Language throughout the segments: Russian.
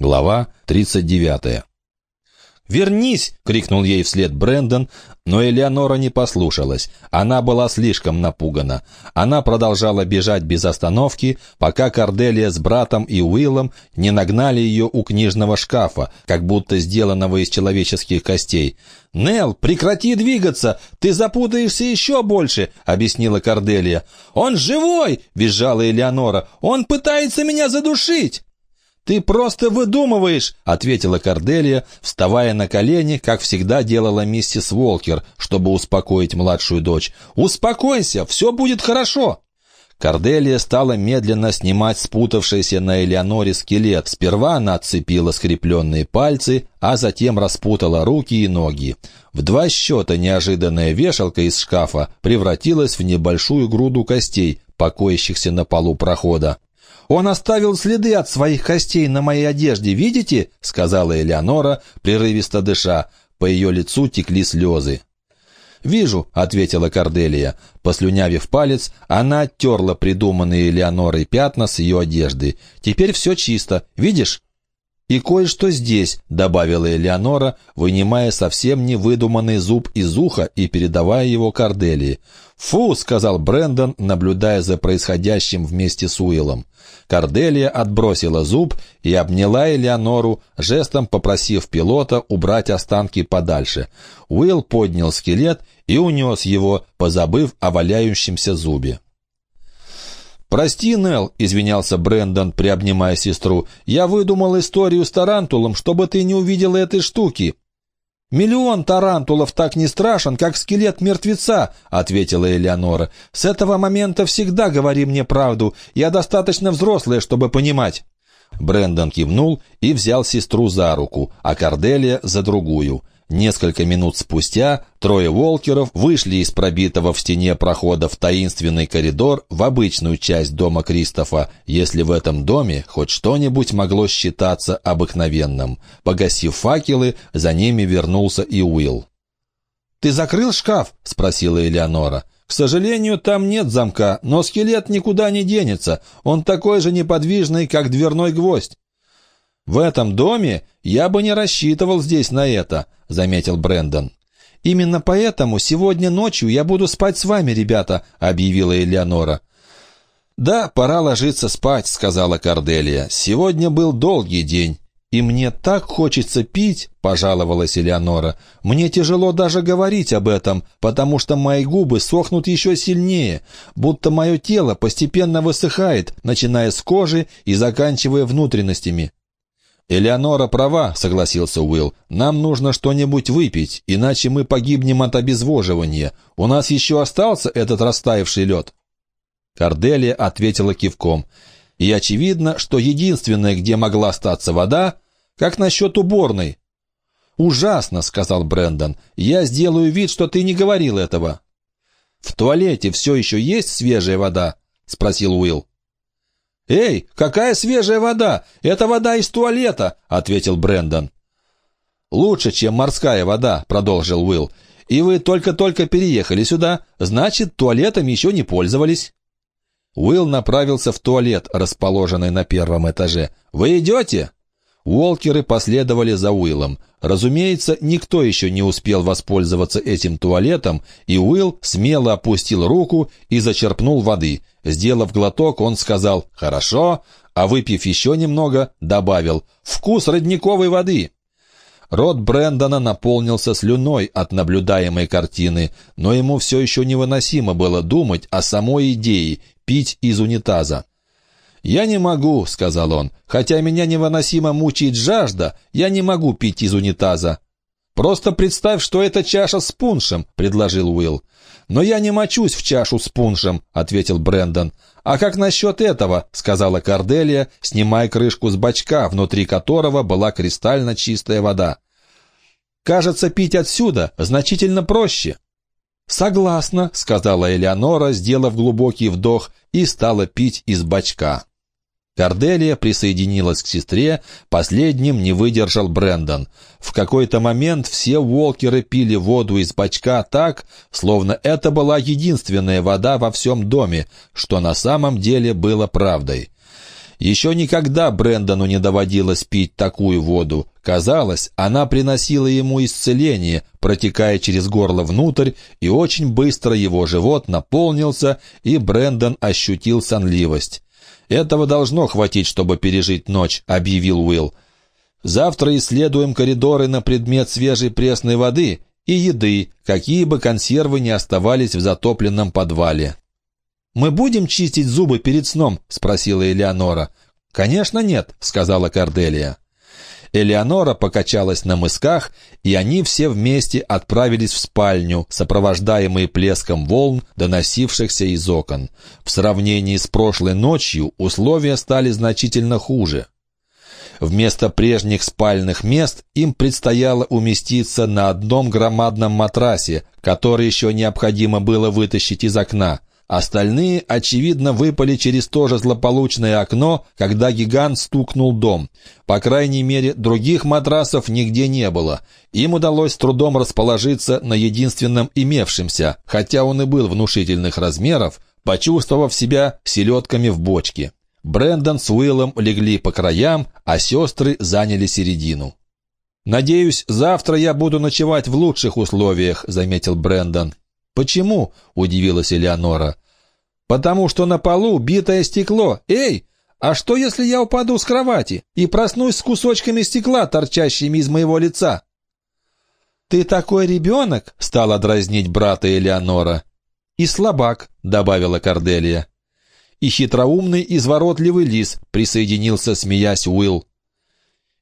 Глава 39. «Вернись!» — крикнул ей вслед Брэндон, но Элеонора не послушалась. Она была слишком напугана. Она продолжала бежать без остановки, пока Корделия с братом и Уиллом не нагнали ее у книжного шкафа, как будто сделанного из человеческих костей. «Нелл, прекрати двигаться! Ты запутаешься еще больше!» — объяснила Корделия. «Он живой!» — визжала Элеонора. «Он пытается меня задушить!» «Ты просто выдумываешь!» — ответила Корделия, вставая на колени, как всегда делала миссис Волкер, чтобы успокоить младшую дочь. «Успокойся! Все будет хорошо!» Корделия стала медленно снимать спутавшийся на Элеоноре скелет. Сперва она отцепила скрепленные пальцы, а затем распутала руки и ноги. В два счета неожиданная вешалка из шкафа превратилась в небольшую груду костей, покоящихся на полу прохода. «Он оставил следы от своих костей на моей одежде, видите?» — сказала Элеонора, прерывисто дыша. По ее лицу текли слезы. «Вижу», — ответила Корделия. Послюнявив палец, она оттерла придуманные Элеонорой пятна с ее одежды. «Теперь все чисто. Видишь?» «И кое-что здесь», — добавила Элеонора, вынимая совсем невыдуманный зуб из уха и передавая его Корделии. «Фу!» — сказал Брэндон, наблюдая за происходящим вместе с Уиллом. Корделия отбросила зуб и обняла Элеонору, жестом попросив пилота убрать останки подальше. Уилл поднял скелет и унес его, позабыв о валяющемся зубе. «Прости, Нелл», — извинялся Брэндон, приобнимая сестру. «Я выдумал историю с тарантулом, чтобы ты не увидела этой штуки». «Миллион тарантулов так не страшен, как скелет мертвеца», — ответила Элеонора. «С этого момента всегда говори мне правду. Я достаточно взрослая, чтобы понимать». Брэндон кивнул и взял сестру за руку, а Корделия — за другую. Несколько минут спустя трое волкеров вышли из пробитого в стене прохода в таинственный коридор в обычную часть дома Кристофа, если в этом доме хоть что-нибудь могло считаться обыкновенным. Погасив факелы, за ними вернулся и Уилл. «Ты закрыл шкаф?» — спросила Элеонора. «К сожалению, там нет замка, но скелет никуда не денется. Он такой же неподвижный, как дверной гвоздь». «В этом доме я бы не рассчитывал здесь на это», — заметил Брэндон. «Именно поэтому сегодня ночью я буду спать с вами, ребята», — объявила Элеонора. «Да, пора ложиться спать», — сказала Корделия. «Сегодня был долгий день». «И мне так хочется пить», — пожаловалась Элеонора. «Мне тяжело даже говорить об этом, потому что мои губы сохнут еще сильнее, будто мое тело постепенно высыхает, начиная с кожи и заканчивая внутренностями». «Элеонора права», — согласился Уилл. «Нам нужно что-нибудь выпить, иначе мы погибнем от обезвоживания. У нас еще остался этот растаявший лед?» Корделия ответила кивком. «И очевидно, что единственное, где могла остаться вода, как насчет уборной». «Ужасно», — сказал Брэндон. «Я сделаю вид, что ты не говорил этого». «В туалете все еще есть свежая вода?» — спросил Уилл. «Эй, какая свежая вода! Это вода из туалета!» — ответил Брендон. «Лучше, чем морская вода», — продолжил Уилл. «И вы только-только переехали сюда, значит, туалетом еще не пользовались». Уилл направился в туалет, расположенный на первом этаже. «Вы идете?» Уолкеры последовали за Уиллом. Разумеется, никто еще не успел воспользоваться этим туалетом, и Уилл смело опустил руку и зачерпнул воды. Сделав глоток, он сказал «хорошо», а выпив еще немного, добавил «вкус родниковой воды». Рот Брэндона наполнился слюной от наблюдаемой картины, но ему все еще невыносимо было думать о самой идее пить из унитаза. «Я не могу», — сказал он. «Хотя меня невыносимо мучает жажда, я не могу пить из унитаза». «Просто представь, что это чаша с пуншем», — предложил Уилл. «Но я не мочусь в чашу с пуншем», — ответил Брэндон. «А как насчет этого?» — сказала Корделия, снимая крышку с бачка, внутри которого была кристально чистая вода. «Кажется, пить отсюда значительно проще». «Согласна», — сказала Элеонора, сделав глубокий вдох, и стала пить из бачка. Корделия присоединилась к сестре, последним не выдержал Брендон. В какой-то момент все волкеры пили воду из бачка так, словно это была единственная вода во всем доме, что на самом деле было правдой. Еще никогда Брэндону не доводилось пить такую воду. Казалось, она приносила ему исцеление, протекая через горло внутрь, и очень быстро его живот наполнился, и Брэндон ощутил сонливость. «Этого должно хватить, чтобы пережить ночь», — объявил Уилл. «Завтра исследуем коридоры на предмет свежей пресной воды и еды, какие бы консервы ни оставались в затопленном подвале». «Мы будем чистить зубы перед сном?» — спросила Элеонора. «Конечно нет», — сказала Корделия. Элеонора покачалась на мысках, и они все вместе отправились в спальню, сопровождаемые плеском волн, доносившихся из окон. В сравнении с прошлой ночью условия стали значительно хуже. Вместо прежних спальных мест им предстояло уместиться на одном громадном матрасе, который еще необходимо было вытащить из окна. Остальные, очевидно, выпали через то же злополучное окно, когда гигант стукнул дом. По крайней мере, других матрасов нигде не было. Им удалось с трудом расположиться на единственном имевшемся, хотя он и был внушительных размеров, почувствовав себя селедками в бочке. Брэндон с Уиллом легли по краям, а сестры заняли середину. «Надеюсь, завтра я буду ночевать в лучших условиях», — заметил Брэндон. «Почему?» — удивилась Элеонора. «Потому что на полу битое стекло. Эй, а что, если я упаду с кровати и проснусь с кусочками стекла, торчащими из моего лица?» «Ты такой ребенок!» — стала дразнить брата Элеонора. «И слабак», — добавила Корделия. «И хитроумный, изворотливый лис», — присоединился, смеясь Уилл.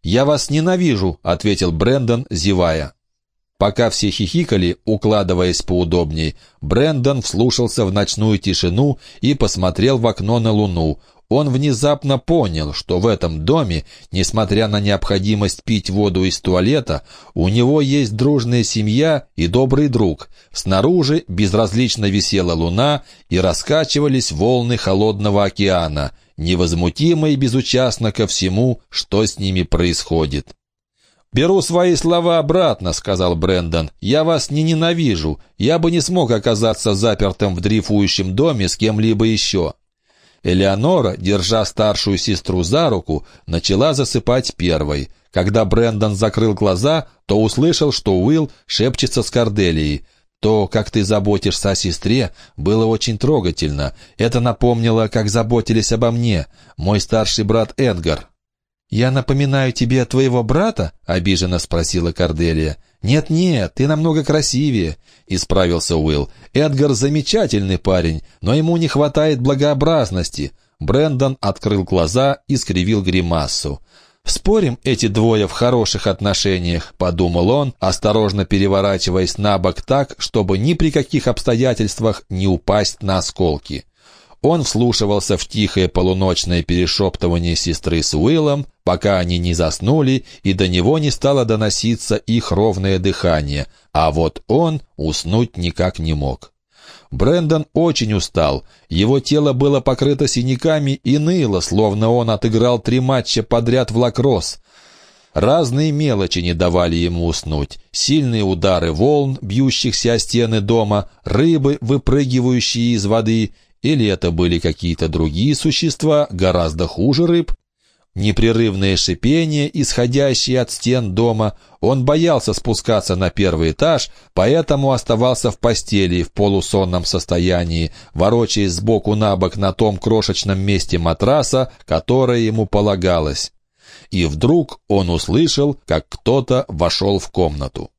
«Я вас ненавижу», — ответил Брендон, зевая. Пока все хихикали, укладываясь поудобней, Брендон вслушался в ночную тишину и посмотрел в окно на луну. Он внезапно понял, что в этом доме, несмотря на необходимость пить воду из туалета, у него есть дружная семья и добрый друг. Снаружи безразлично висела луна и раскачивались волны холодного океана, невозмутимо и безучастно ко всему, что с ними происходит. «Беру свои слова обратно», — сказал Брендон. «Я вас не ненавижу. Я бы не смог оказаться запертым в дрейфующем доме с кем-либо еще». Элеонора, держа старшую сестру за руку, начала засыпать первой. Когда Брендон закрыл глаза, то услышал, что Уилл шепчется с Корделией. То, как ты заботишься о сестре, было очень трогательно. Это напомнило, как заботились обо мне, мой старший брат Эдгар. «Я напоминаю тебе твоего брата?» — обиженно спросила Корделия. «Нет-нет, ты намного красивее», — исправился Уилл. «Эдгар замечательный парень, но ему не хватает благообразности». Брендон открыл глаза и скривил гримасу. «Спорим, эти двое в хороших отношениях», — подумал он, осторожно переворачиваясь на бок так, чтобы ни при каких обстоятельствах не упасть на осколки. Он вслушивался в тихое полуночное перешептывание сестры с Уиллом, пока они не заснули, и до него не стало доноситься их ровное дыхание, а вот он уснуть никак не мог. Брендон очень устал, его тело было покрыто синяками и ныло, словно он отыграл три матча подряд в лакросс. Разные мелочи не давали ему уснуть. Сильные удары волн, бьющихся о стены дома, рыбы, выпрыгивающие из воды, или это были какие-то другие существа, гораздо хуже рыб? Непрерывное шипение, исходящее от стен дома. Он боялся спускаться на первый этаж, поэтому оставался в постели в полусонном состоянии, ворочаясь сбоку на бок на том крошечном месте матраса, которое ему полагалось. И вдруг он услышал, как кто-то вошел в комнату.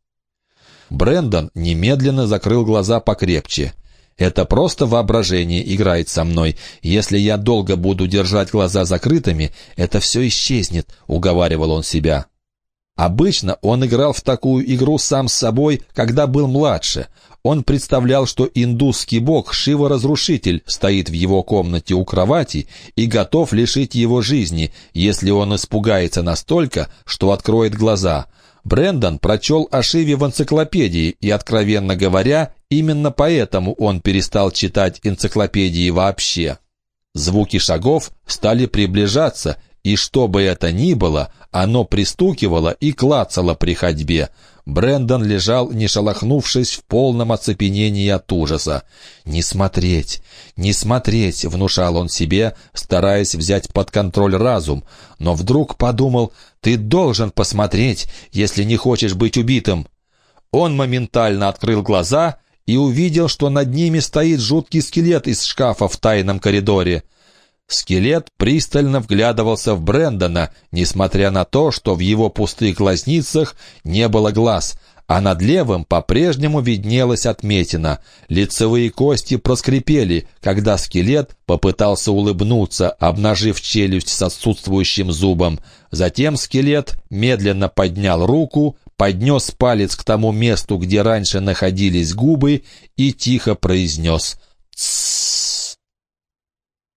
Брендон немедленно закрыл глаза покрепче. Это просто воображение играет со мной. Если я долго буду держать глаза закрытыми, это все исчезнет», — уговаривал он себя. Обычно он играл в такую игру сам с собой, когда был младше. Он представлял, что индусский бог Шива-разрушитель стоит в его комнате у кровати и готов лишить его жизни, если он испугается настолько, что откроет глаза — Брендон прочел о Шиве в энциклопедии, и, откровенно говоря, именно поэтому он перестал читать энциклопедии вообще. Звуки шагов стали приближаться, и что бы это ни было, оно пристукивало и клацало при ходьбе. Брендон лежал, не шелохнувшись, в полном оцепенении от ужаса. «Не смотреть, не смотреть», — внушал он себе, стараясь взять под контроль разум, но вдруг подумал, «ты должен посмотреть, если не хочешь быть убитым». Он моментально открыл глаза и увидел, что над ними стоит жуткий скелет из шкафа в тайном коридоре. Скелет пристально вглядывался в Брэндона, несмотря на то, что в его пустых глазницах не было глаз, а над левым по-прежнему виднелась отметина. Лицевые кости проскрипели, когда скелет попытался улыбнуться, обнажив челюсть с отсутствующим зубом. Затем скелет медленно поднял руку, поднес палец к тому месту, где раньше находились губы, и тихо произнес «Тссс».